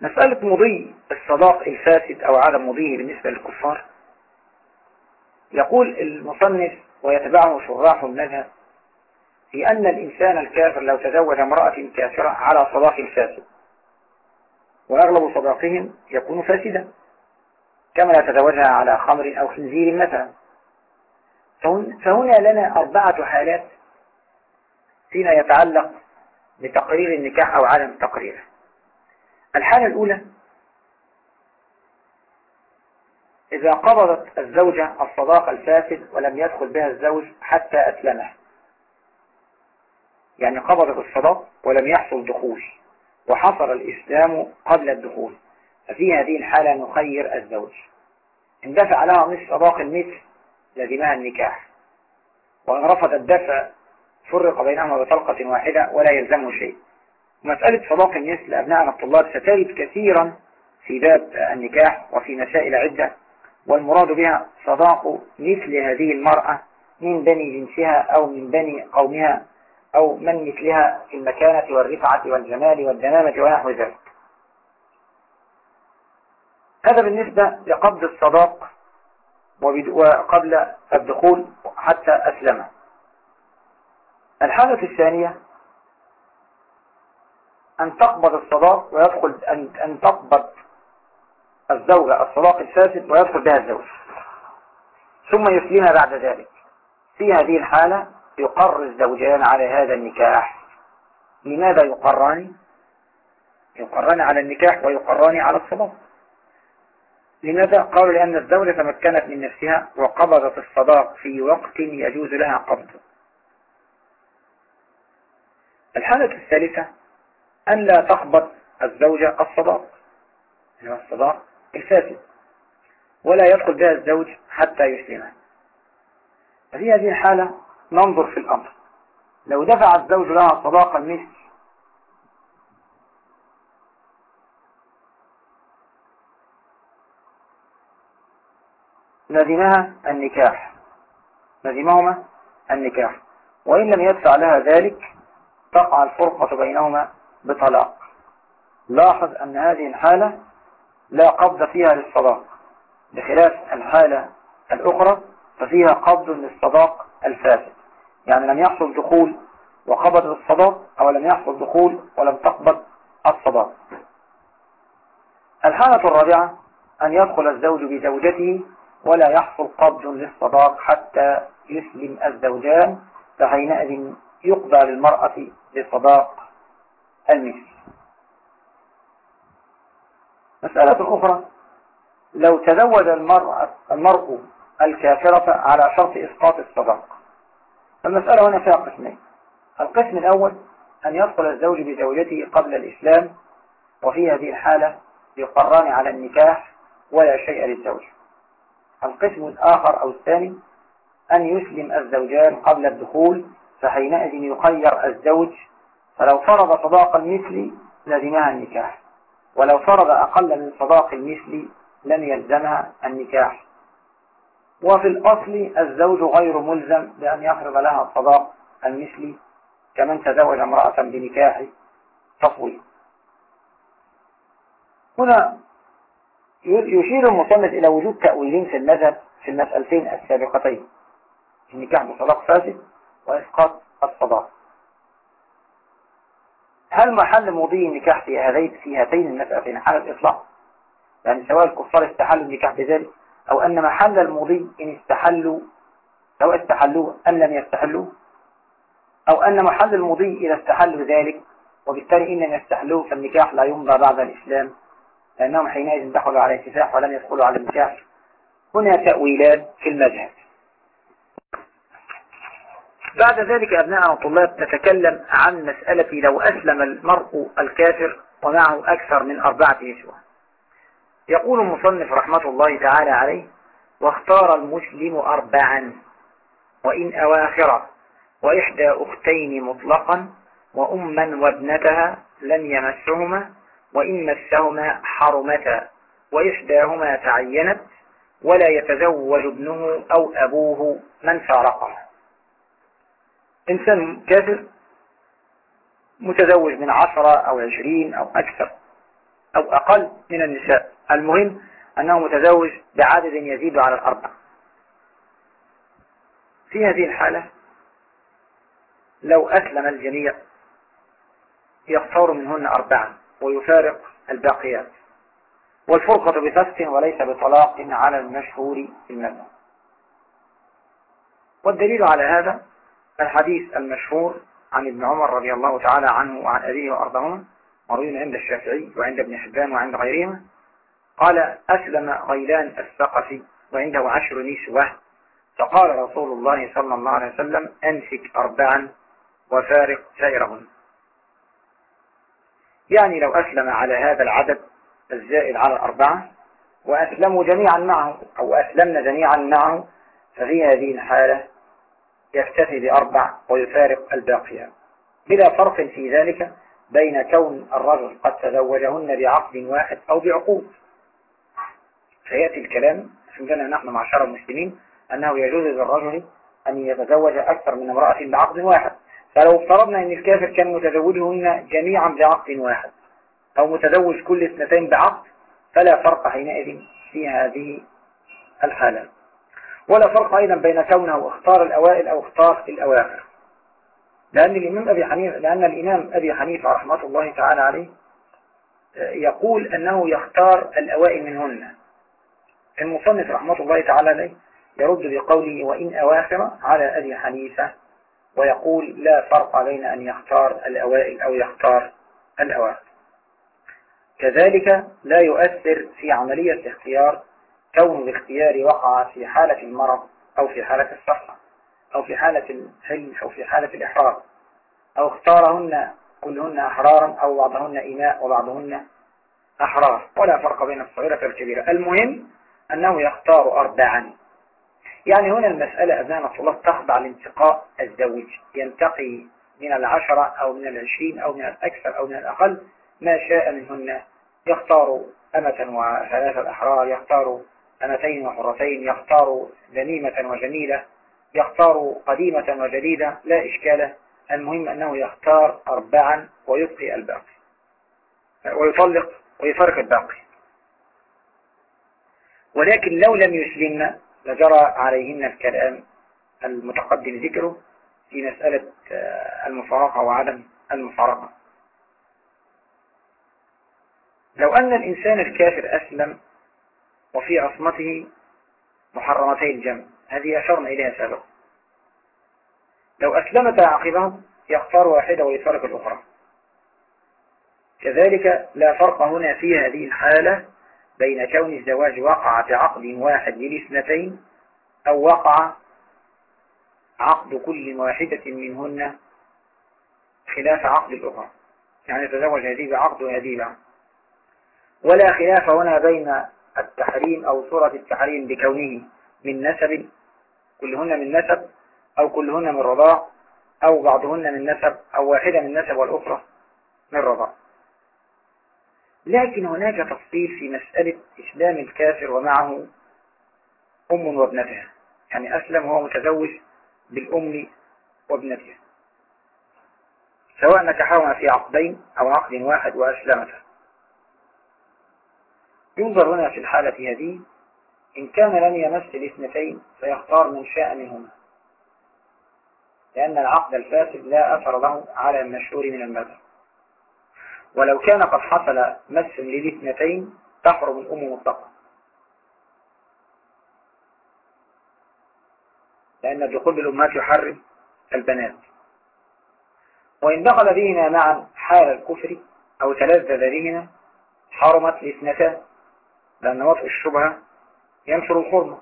مسألة مضي الصداق الفاسد أو عدم مضيه بالنسبة للكفار. يقول المصنف ويتبعه شراح المذهب في أن الإنسان الكافر لو تزوج امرأة كافرة على صداق الفاسد وأغلب صداقهم يكون فاسدا. كما لا تزوجها على خمر أو خنزير مثلا. فهنا لنا أربعة حالات فيما يتعلق بتقرير النكاح أو عدم تقريره. الحالة الأولى إذا قبضت الزوجة الصداق الفاسد ولم يدخل بها الزوج حتى أسلمه. يعني قبضت الصداق ولم يحصل دخول وحصل الإسلام قبل الدخول. ففي هذه الحالة نخير الزوج. إن دفع لها نصف صداق المثل لزمها النكاح. وإن رفض الدفع فرق بينهما بطلقة واحدة ولا يلزمه شيء. مسألة صداق المثل لأبنائنا الطلاب سترد كثيرا في باب النكاح وفي مسائل عدة والمراد بها صداق مثل هذه المرأة من بني جنسها أو من بني قومها أو من مثلها في المكانة والرفعة والجمال والدنامة ونحو ذلك. هذا بالنسبة لقبض الصداق وقبل الدخول حتى أسلم. الحالة الثانية أن تقبض الصداق ويدخل أن, أن تقبض الزوجة الصداق الفاسد ويدخل بها الزوج. ثم يسلمها بعد ذلك. في هذه الحالة يقر الزوجان على هذا النكاح. لماذا يقران؟ يقران على النكاح ويقران على الصداق. لماذا؟ قالوا لأن الزوجة تمكنت من نفسها وقبضت الصداق في وقت يجوز لها قبضه الحالة الثالثة أن لا تقبض الزوجة الصداق. يعني الصداق الفاسد ولا يدخل بها الزوج حتى يسلمها ففي هذه الحالة ننظر في الأمر. لو دفع الزوج لها صداقا مثل لزمها النكاح. لزمهما النكاح. وإن لم يدفع لها ذلك تقع الفرقة بينهما بطلاق. لاحظ أن هذه الحالة لا قبض فيها للصداق بخلاف الحالة الأخرى ففيها قبض للصداق الفاسد. يعني لم يحصل دخول وقبض الصداق أو لم يحصل دخول ولم تقبض الصداق. الحالة الرابعة أن يدخل الزوج بزوجته ولا يحصل قبض للصداق حتى يسلم الزوجان فحينئذ يقضى للمرأة بصداق المثل مسألة أخرى. لو تزوج المرأة المرء الكافرة على شرط إسقاط الصداق. المسألة هنا فيها قسمين. القسم الأول أن يدخل الزوج بزوجته قبل الإسلام وفي هذه الحالة يقران على النكاح ولا شيء للزوج. القسم الآخر أو الثاني أن يسلم الزوجان قبل الدخول فحينئذ يخير الزوج فلو فرض صداق المثل لزمها النكاح. ولو فرض أقل من صداق المثل لم يلزمها النكاح. وفي الأصل الزوج غير ملزم بأن يفرض لها الصداق المثلي كمن تزوج امرأة بنكاح تفويض هنا يشير المصنف إلى وجود تأويلين في المذهب في المسألتين السابقتين. النكاح بصداق فاسد وإسقاط الصداق. هل محل مضي النكاح في هذين في هاتين المسألتين حال الإطلاق؟ يعني سواء الكفار استحلوا النكاح بذلك أو أن محل المضي إن استحلوا سواء استحلوا أم لم يستحلوا أو أن محل المضي إذا استحلوا ذلك وبالتالي إن لم يستحلوا فالنكاح لا يمضى بعد الإسلام. لأنهم حينئذ دخلوا على الاتفاق ولم يدخلوا على النكاح هنا تأويلات في المذهب. بعد ذلك أبناء الطلاب نتكلم عن مسألة لو أسلم المرء الكافر ومعه أكثر من أربعة نسوة. يقول المصنف رحمة الله تعالى عليه واختار المسلم أربعا وإن أواخرا وإحدى أختين مطلقا وأما وابنتها لم يمسهما وإن مسهما حرمتا وإحداهما تعينت ولا يتزوج ابنه أو أبوه من فارقه إنسان كافر متزوج من عشرة أو عشرين أو أكثر أو أقل من النساء. المهم أنه متزوج بعدد يزيد على الأربع في هذه الحالة لو أسلم الجميع يختار منهن أربعا ويفارق الباقيات. والفرقة بفسق وليس بطلاق على المشهور المذهب. والدليل على هذا الحديث المشهور عن ابن عمر رضي الله تعالى عنه وعن أبيه وأرضهما مروي عند الشافعي وعند ابن حبان وعند غيرهما. قال أسلم غيلان الثقفي وعنده عشر نسوة. فقال رسول الله صلى الله عليه وسلم أنفك أربعا وفارق سائرهن يعني لو أسلم على هذا العدد الزائد على الأربعة وأسلموا جميعا معه أو أسلمنا جميعا معه ففي هذه الحالة يكتفي بأربع ويفارق الباقيات بلا فرق في ذلك بين كون الرجل قد تزوجهن بعقد واحد أو بعقود. فيأتي الكلام عندنا نحن معشر المسلمين أنه يجوز للرجل أن يتزوج أكثر من امرأة بعقد واحد. فلو افترضنا أن الكافر كان متزوجهن جميعا بعقد واحد أو متزوج كل اثنتين بعقد فلا فرق حينئذ في هذه الحالات ولا فرق أيضا بين كونه اختار الأوائل أو اختار الأواخر. لأن الإمام أبي حنيفة لأن الإمام أبي حنيفة رحمة الله تعالى عليه يقول أنه يختار الأوائل منهن. المصنف رحمة الله تعالى عليه يرد بقوله وإن أواخر على أبي حنيفة. ويقول لا فرق بين أن يختار الأوائل أو يختار الأواخر كذلك لا يؤثر في عملية الاختيار كون الاختيار وقع في حالة المرض أو في حالة الصحة أو في حالة الحلم أو في حالة الإحرار أو اختارهن كلهن أحرارا أو بعضهن إماء وبعضهن أحرار. ولا فرق بين الصغيرة والكبيرة. المهم أنه يختار أربعا. يعني هنا المسألة أبناء الطلاب تخضع لانتقاء الزوج. ينتقي من العشرة أو من العشرين أو من الأكثر أو من الأقل ما شاء منهن. يختار أمة وثلاثة أحرار يختار أمتين وحرتين يختار ذميمة وجميلة يختار قديمة وجديدة. لا إشكال. المهم أنه يختار أربعا ويبقي الباقي. ويطلق ويفرق الباقي. ولكن لو لم يسلمن لجرى عليهن الكلام المتقدم ذكره في مسألة آه، المفارقة وعدم المفارقة. لو أن الإنسان الكافر أسلم وفي عصمته محرمتي الجمع هذه أشرنا إليها سابقا. لو أسلمت عقبه يختار واحدة ويفرق الأخرى. كذلك لا فرق هنا في هذه الحالة بين كون الزواج وقع بعقد واحد للاثنتين أو وقع عقد كل واحدة منهن خلاف عقد الأخرى. يعني تزوج هذه بعقد وهذه بعقد ولا خلاف هنا بين التحريم أو صورة التحريم بكونه من نسب كلهن من نسب أو كلهن من رضاع أو بعضهن من نسب أو واحدة من نسب والأخرى من رضاع. لكن هناك تفصيل في مسألة إسلام الكافر ومعه أم وابنتها. يعني أسلم وهو متزوج بالأم وابنتها. سواء نكحهما في عقدين أو عقد واحد وأسلمتا. ينظر هنا في الحالة هذه إن كان لم يمس الاثنتين فيختار من شاء منهما لأن العقد الفاسد لا أثر له على المشهور من المذهب. ولو كان قد حصل مس للاثنتين تحرم الأم مطلقا. لأن الدخول بالأمهات يحرم البنات. وإن دخل بهما معا حال الكفر أو تلذذ بهما حرمت الاثنتان لأن وطء الشبهة ينشر الحرمة.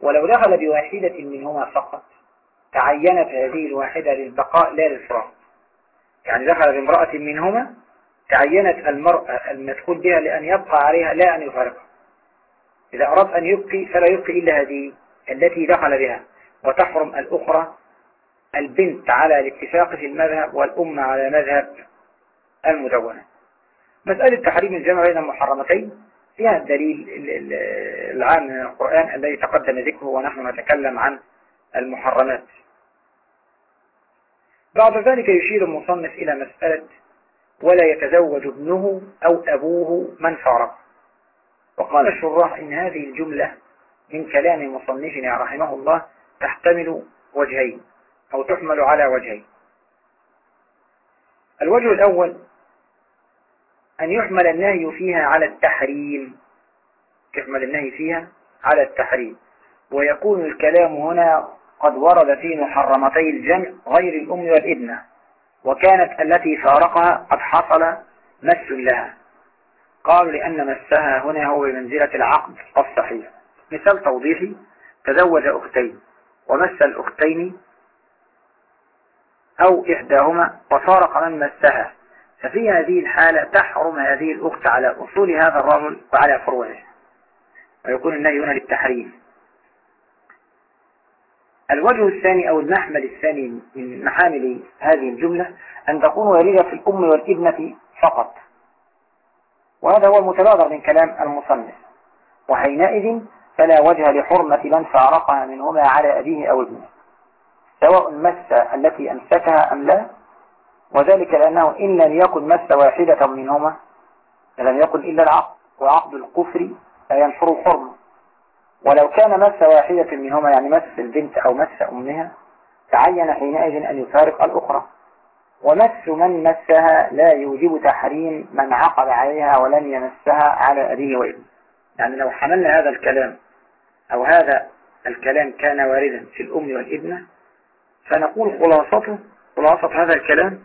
ولو دخل بواحدة منهما فقط تعينت هذه الواحدة للبقاء لا للفراق يعني دخل بامرأة منهما تعينت المرأة المدخول بها لأن يبقى عليها لا أن يفارقها. إذا أراد أن يبقي فلا يبقي إلا هذه التي دخل بها. وتحرم الأخرى البنت على الاتفاق في المذهب والأم على مذهب المدونة. مسألة تحريم الجمع بين المحرمتين فيها الدليل العام من القرآن الذي تقدم ذكره ونحن نتكلم عن المحرمات. بعد ذلك يشير المصنف إلى مسألة ولا يتزوج ابنه أو أبوه من فارق. وقال الشراح إن هذه الجملة من كلام مصنفنا رحمه الله تحتمل وجهين أو تحمل على وجهين. الوجه الأول أن يحمل النهي فيها على التحريم. يحمل النهي فيها على التحريم. ويكون الكلام هنا قد ورد في محرمتي الجمع غير الأم والإبنة وكانت التي فارقها قد حصل مس لها. قالوا لأن مسها هنا هو بمنزلة العقد الصحيح. مثال توضيحي تزوج أختين ومس الأختين أو إحداهما وفارق من مسها. ففي هذه الحالة تحرم هذه الأخت على أصول هذا الرجل وعلى فروعه. ويكون النهي هنا للتحريم. الوجه الثاني أو المحمل الثاني من محامل هذه الجملة أن تكون واردة في الأم والابنة فقط. وهذا هو المتبادر من كلام المصنف. وحينئذ فلا وجه لحرمة من فارقها منهما على أبيه أو ابنه. سواء مس التي أمسكها أم لا وذلك لأنه إن لم يكن مس واحدة منهما لم يكن إلا العقد وعقد الكفر لا ينشر الحرمة. ولو كان مس واحدة منهما يعني مس البنت أو مس أمها تعين حينئذ أن يفارق الأخرى. ومس من مسها لا يوجب تحريم من عقد عليها ولم يمسها على أبيه وابنه. يعني لو حملنا هذا الكلام أو هذا الكلام كان واردا في الأم والابنة فنقول خلاصته خلاصة هذا الكلام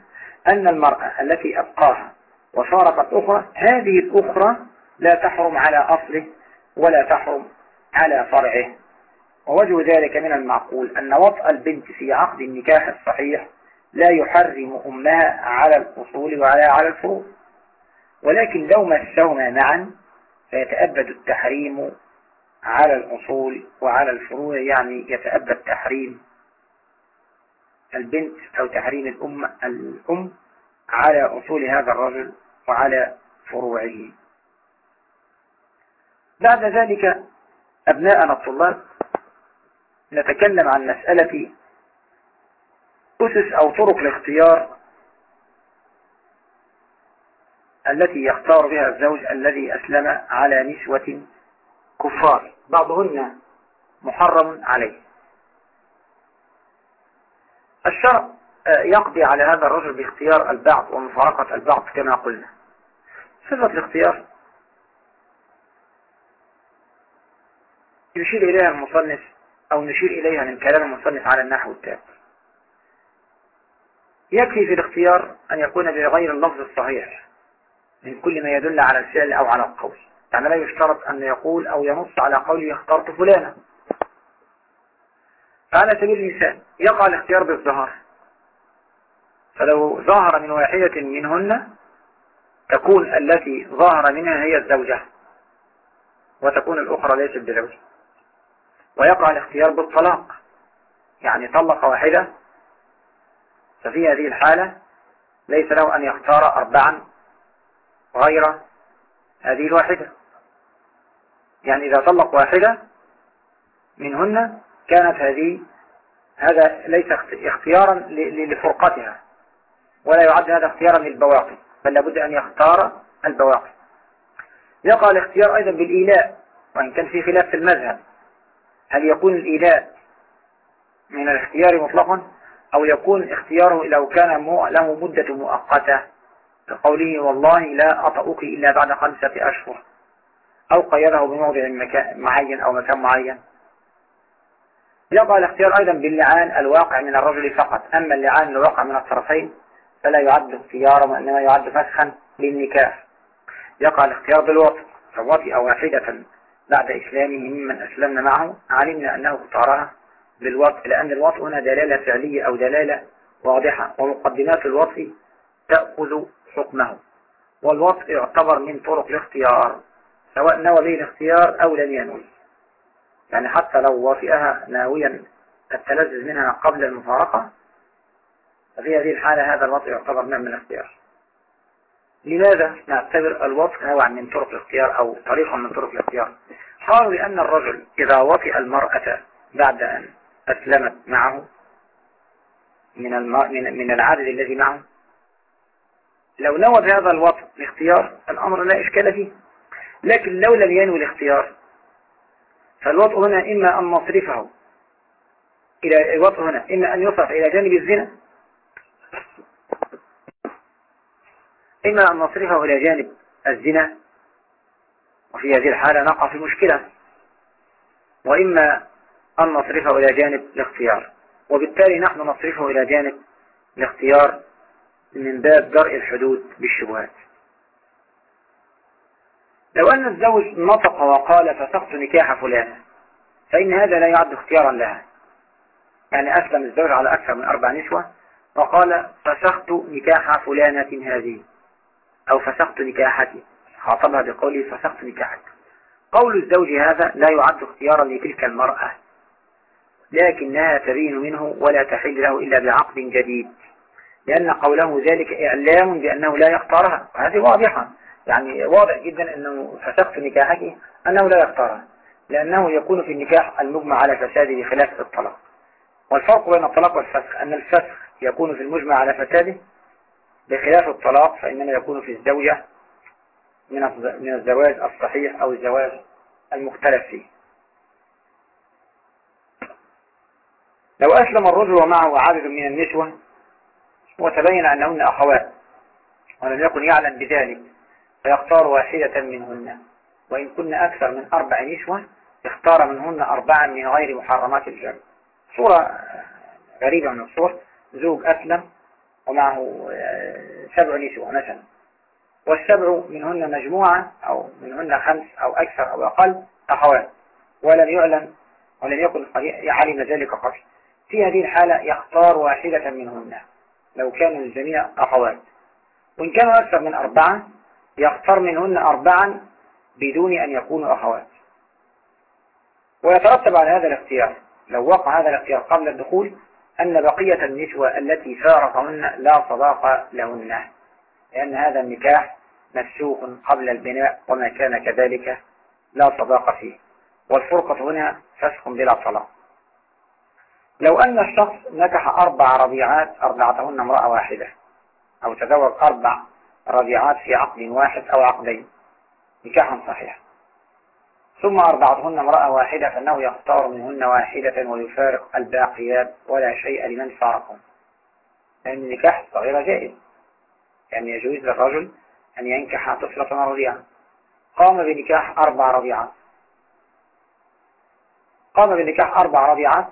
أن المرأة التي أبقاها وفارقت أخرى هذه الأخرى لا تحرم على أصله ولا تحرم على فرعه. ووجه ذلك من المعقول أن وطأ البنت في عقد النكاح الصحيح لا يحرم أمها على الأصول ولا على الفروض. ولكن لو مسهما معا فيتأبد التحريم على الأصول وعلى الفروع يعني يتأبد تحريم البنت أو تحريم الأم الأم على أصول هذا الرجل وعلى فروعه. بعد ذلك أبناءنا الطلاب نتكلم عن مسألة أسس أو طرق الاختيار التي يختار بها الزوج الذي أسلم على نسوة كفار. بعضهن محرم عليه. الشرع يقضي على هذا الرجل باختيار البعض ومفارقة البعض كما قلنا. صفة الاختيار يشير إليها المصنف أو نشير إليها من كلام المصنف على النحو التالي يكفي في الاختيار أن يكون بغير اللفظ الصحيح من كل ما يدل على الفعل أو على القول. يعني لا يشترط أن يقول أو ينص على قوله اخترت فلانا. فعلى سبيل المثال يقع الاختيار بالظهر. فلو ظهر من واحدة منهن تكون التي ظهر منها هي الزوجة وتكون الأخرى ليست بزوجة. ويقع الاختيار بالطلاق. يعني طلق واحدة. ففي هذه الحالة ليس له أن يختار أربعا غير هذه الواحدة. يعني إذا طلق واحدة منهن كانت هذه هذا ليس اختيارا لفرقتها. ولا يعد هذا اختيارا للبواقي بل لابد أن يختار البواقي. يقع الاختيار أيضا بالإيلاء وإن كان في خلاف في المذهب. هل يكون الإيلاء من الاختيار مطلقا أو يكون اختياره لو كان له مدة مؤقتة؟ كقوله والله لا أطأك إلا بعد خمسة أشهر. أو قيده بموضع معين أو مكان معين. يقع الاختيار أيضا باللعان الواقع من الرجل فقط. أما اللعان الواقع من الطرفين فلا يعد اختيارا وإنما يعد فسخا للنكاح. يقع الاختيار بالوطء فوطئ واحدة بعد إسلامه ممن أسلمنا معه علمنا أنه اختارها بالوطء لأن الوطء هنا دلالة فعلية أو دلالة واضحة ومقدمات الوطء تأخذ حكمه. والوطء يعتبر من طرق الاختيار سواء نوى به الاختيار أو لم ينوي. يعني حتى لو وافئها ناويا التلذذ منها قبل المفارقة ففي هذه الحالة هذا الوطء يعتبر نوع من الاختيار. لماذا نعتبر الوطء نوع من طرق الاختيار أو طريقا من طرق الاختيار؟ قالوا لأن الرجل إذا وطئ المرأة بعد أن أسلمت معه من من من العدد الذي معه لو نوى بهذا الوطء الاختيار الأمر لا إشكال فيه. لكن لو لم ينوي الاختيار فالوطء هنا إما أن نصرفه إلى الوطء هنا إما أن يصرف إلى جانب الزنا إما أن نصرفه إلى جانب الزنا وفي هذه الحالة نقع في مشكلة وإما أن نصرفه إلى جانب الاختيار وبالتالي نحن نصرفه إلى جانب الاختيار من باب درء الحدود بالشبهات. لو أن الزوج نطق وقال فسخت نكاح فلانة فإن هذا لا يعد اختيارا لها. يعني أسلم الزوج على أكثر من أربع نسوة وقال فسخت نكاح فلانة هذه. أو فسخت نكاحتي خاطبها بقوله فسخت نكاحك. قول الزوج هذا لا يعد اختيارا لتلك المرأة لكنها تبين منه ولا تحل له إلا بعقد جديد لأن قوله ذلك إعلام بأنه لا يختارها. وهذه واضحة. يعني واضح جدا أنه فسخت نكاحك أنه لا يختارها لأنه يكون في النكاح المجمع على فساده بخلاف الطلاق. والفرق بين الطلاق والفسخ أن الفسخ يكون في المجمع على فساده بخلاف الطلاق فإنما يكون في الزوجة من الزواج الصحيح أو الزواج المختلف فيه. لو أسلم الرجل ومعه عدد من النسوة وتبين أنهن أخوات ولم يكن يعلم بذلك فيختار واحدة منهن. وإن كن أكثر من أربع نسوة اختار منهن أربعا من غير محرمات الجمع. صورة غريبة من الصور زوج أسلم ومعه آه، سبع نسوة مثلا. والسبع منهن مجموعة أو منهن خمس أو أكثر أو أقل أخوات ولم يعلم ولم يكن علم ذلك قبل في هذه الحالة يختار واحدة منهن لو كانوا الجميع أخوات وإن كانوا أكثر من أربعة يختار منهن أربعا بدون أن يكونوا أخوات ويترتب على هذا الاختيار لو وقع هذا الاختيار قبل الدخول أن بقية النسوة التي فارقهن لا صداق لهن لأن هذا النكاح مسوق قبل البناء وما كان كذلك لا صداق فيه. والفرقة هنا فسخ بلا طلاق. لو أن الشخص نكح أربع رضيعات أرضعتهن امرأة واحدة أو تزوج أربع رضيعات في عقد واحد أو عقدين نكاحا صحيح. ثم أرضعتهن امرأة واحدة فإنه يختار منهن واحدة ويفارق الباقيات ولا شيء لمن فارقهم لأن النكاح الصغيرة جائز. يعني يجوز للرجل أن ينكح طفلة رضيعة. قام بنكاح أربع رضيعات. قام بنكاح أربع رضيعات.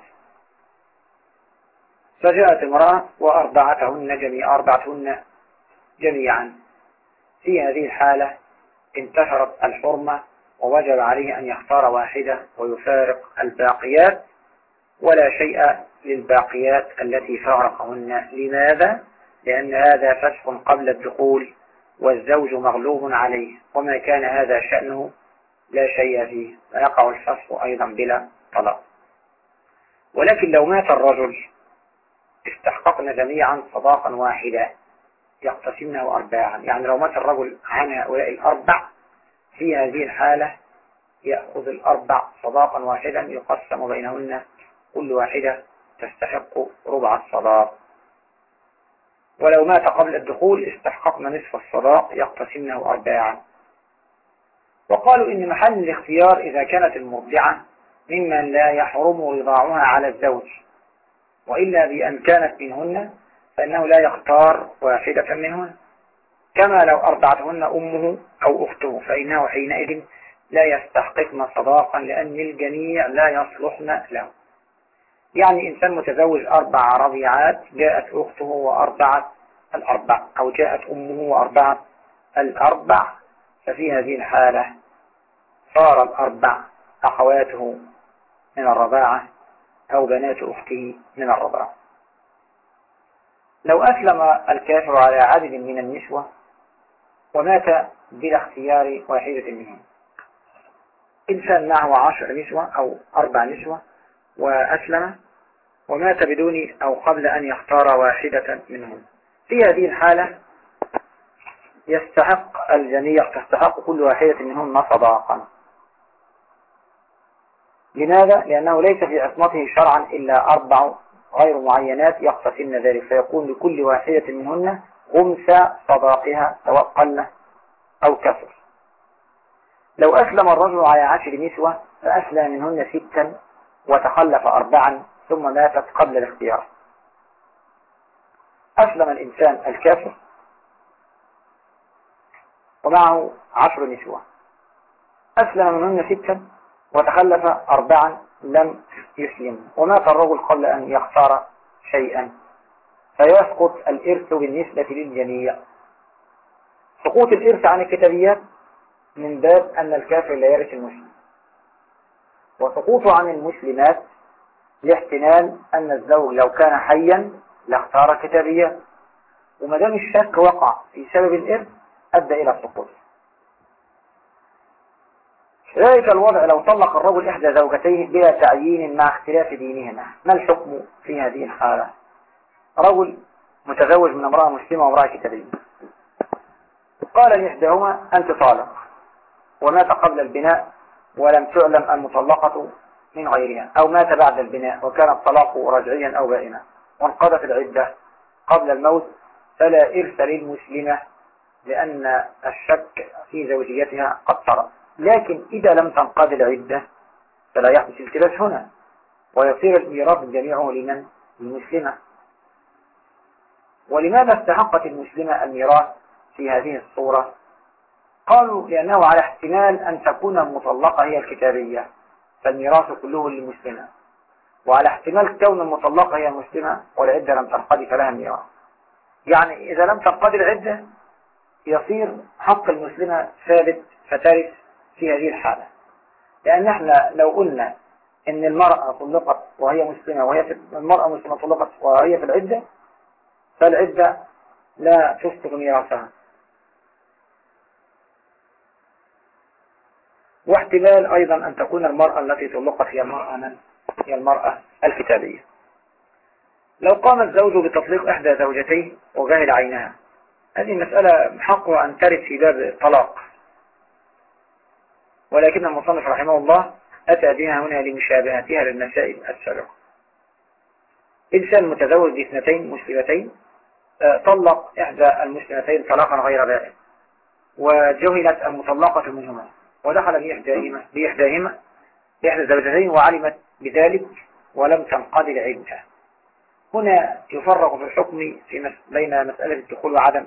فجاءت امرأة وأربعتهن جميعا أربعتهن جميعا. في هذه الحالة انتشرت الحرمة ووجب عليه أن يختار واحدة ويفارق الباقيات ولا شيء للباقيات التي فارقهن. لماذا؟ لأن هذا فسخ قبل الدخول والزوج مغلوب عليه وما كان هذا شأنه لا شيء فيه. فيقع الفسخ أيضا بلا طلاق. ولكن لو مات الرجل استحققنا جميعا صداقا واحدا يقتسمنه أرباعا. يعني لو مات الرجل عن هؤلاء الأربع في هذه الحالة يأخذ الأربع صداقا واحدا يقسم بينهن كل واحدة تستحق ربع الصداق. ولو مات قبل الدخول استحققنا نصف الصداق يقتسمنه أرباعا. وقالوا إن محل الاختيار إذا كانت المرضعة ممن لا يحرم رضاعها على الزوج وإلا بأن كانت منهن فإنه لا يختار واحدة منهن. كما لو أرضعتهن أمه أو أخته فإنه حينئذ لا يستحققن صداقا لأن الجميع لا يصلحن له يعني إنسان متزوج أربع رضيعات جاءت أخته وأربعة الأربع أو جاءت أمه وأربعة الأربع ففي هذه الحالة صار الأربع أخواته من الرضاعة أو بنات أخته من الرضاعة. لو أسلم الكافر على عدد من النسوة ومات بلا اختيار واحدة منهم. إنسان معه عشر نسوة أو أربع نسوة وأسلم ومات بدون أو قبل أن يختار واحدة منهم. في هذه الحالة يستحق الجميع تستحق كل واحدة منهم صداقا. لماذا؟ لأنه ليس في عصمته شرعا إلا أربع غير معينات يقتسمن ذلك فيكون لكل واحدة منهن خمس صداقها سواء قل أو كثر. لو أسلم الرجل على عشر نسوة فأسلم منهن ستا وتخلف أربعا ثم ماتت قبل الاختيار. أسلم الإنسان الكافر ومعه عشر نسوة. أسلم منهن ستا وتخلف أربعا لم يسلم. ومات الرجل قبل أن يختار شيئا. فيسقط الإرث بالنسبة للجميع سقوط الإرث عن الكتابيات من باب أن الكافر لا يرث المسلم. وسقوطه عن المسلمات لاحتمال أن الزوج لو كان حيا لاختار كتابيات وما دام الشك وقع في سبب الإرث أدى إلى السقوط. ذلك الوضع لو طلق الرجل إحدى زوجتيه بلا تعيين مع اختلاف دينهما. ما الحكم في هذه الحالة؟ رجل متزوج من امرأة مسلمة وامرأة كتابية. قال لإحداهما أنت طالق ومات قبل البناء ولم تعلم المطلقة من غيرها أو مات بعد البناء وكان الطلاق رجعيا أو بائنا. وانقضت العدة. قبل الموت فلا إرث للمسلمة لأن الشك في زوجيتها قد طرأ. لكن إذا لم تنقض العدة فلا يحدث التباس هنا ويصير الميراث جميعه لمن؟ المسلمة ولماذا استحقت المسلمة الميراث في هذه الصورة؟ قالوا لأنه على احتمال أن تكون المطلقة هي الكتابية فالميراث كله للمسلمة. وعلى احتمال كون المطلقة هي المسلمة والعدة لم تنقضي فلها الميراث. يعني إذا لم تنقضي العدة يصير حق المسلمة ثابت فترث في هذه الحالة. لأن إحنا لو قلنا إن المرأة طلقت وهي مسلمة وهي في المرأة مسلمة طلقت وهي في العدة فالعدة لا تسقط ميراثها. واحتمال أيضا أن تكون المرأة التي طلقت هي المرأة هي المرأة الكتابية. لو قام الزوج بتطليق إحدى زوجتيه وجهل عينها هذه المسألة حقها أن ترد في باب الطلاق ولكن المصنف رحمه الله أتى بها هنا لمشابهتها للمسائل السابقة. إنسان متزوج باثنتين مسلمتين طلق إحدى المسلمتين طلاقا غير بائن وجهلت المطلقة منهما ودخل بإحداهما بإحداهما بإحدى الزوجتين وعلمت بذلك ولم تنقضي العدة هنا يفرق في الحكم في بين مسألة الدخول وعدم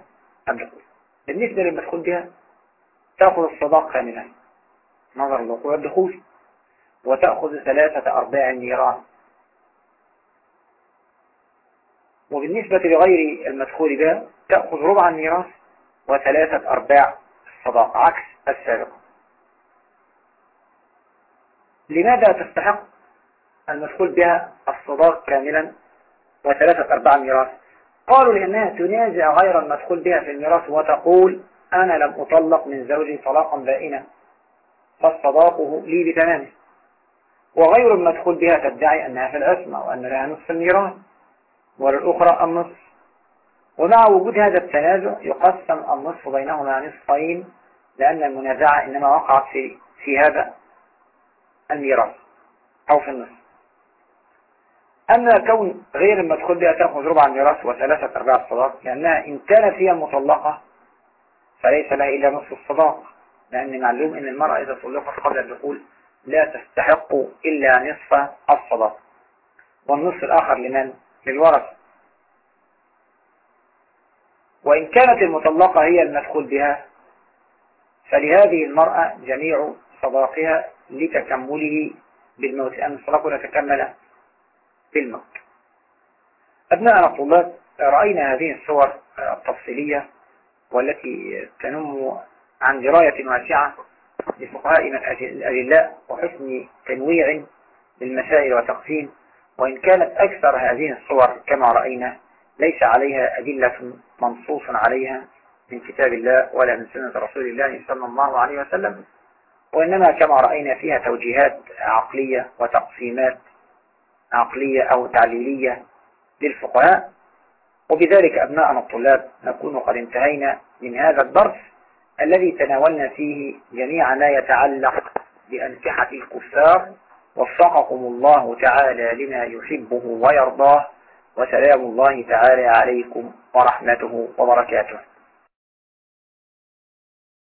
الدخول. بالنسبة للمدخول بها تأخذ الصداق كاملا. نظر الوقوع الدخول وتأخذ ثلاثة أرباع النيران. وبالنسبة لغير المدخول بها تأخذ ربع الميراث وثلاثة أرباع الصداق عكس السابق لماذا تستحق المدخول بها الصداق كاملا وثلاثة أرباع الميراث؟ قالوا لأنها تنازع غير المدخول بها في الميراث وتقول أنا لم أطلق من زوجي طلاقا بائنا فالصداقه لي بتمامه. وغير المدخول بها تدعي أنها في العصمة وأن لها نصف الميراث. وللأخرى النصف. ومع وجود هذا التنازع يقسم النصف بينهما نصفين لأن المنازعة إنما وقعت في, في هذا الميراث أو في النصف. أما كون غير المدخول بها تأخذ ربع الميراث وثلاثة أرباع الصداق لأنها إن كانت هي المطلقة فليس لها إلا نصف الصداق. لأن معلوم أن المرأة إذا طلقت قبل الدخول لا تستحق إلا نصف الصداق. والنصف الآخر لمن؟ للورث وإن كانت المطلقة هي المدخول بها فلهذه المرأة جميع صداقها لتكمله بالموت أن الصداق لا تكمل بالموت. أبناءنا الطلاب رأينا هذه الصور التفصيلية والتي تنم عن دراية واسعة لفقهاء الأجلاء وحسن تنويع للمسائل وتقسيم وإن كانت أكثر هذه الصور كما رأينا ليس عليها أدلة منصوص عليها من كتاب الله ولا من سنة رسول الله صلى الله عليه وسلم وإنما كما رأينا فيها توجيهات عقلية وتقسيمات عقلية أو تعليلية للفقهاء. وبذلك أبناءنا الطلاب نكون قد انتهينا من هذا الدرس الذي تناولنا فيه جميع ما يتعلق بأنكحة الكفار وفقكم الله تعالى لما يحبه ويرضاه وسلام الله تعالى عليكم ورحمته وبركاته.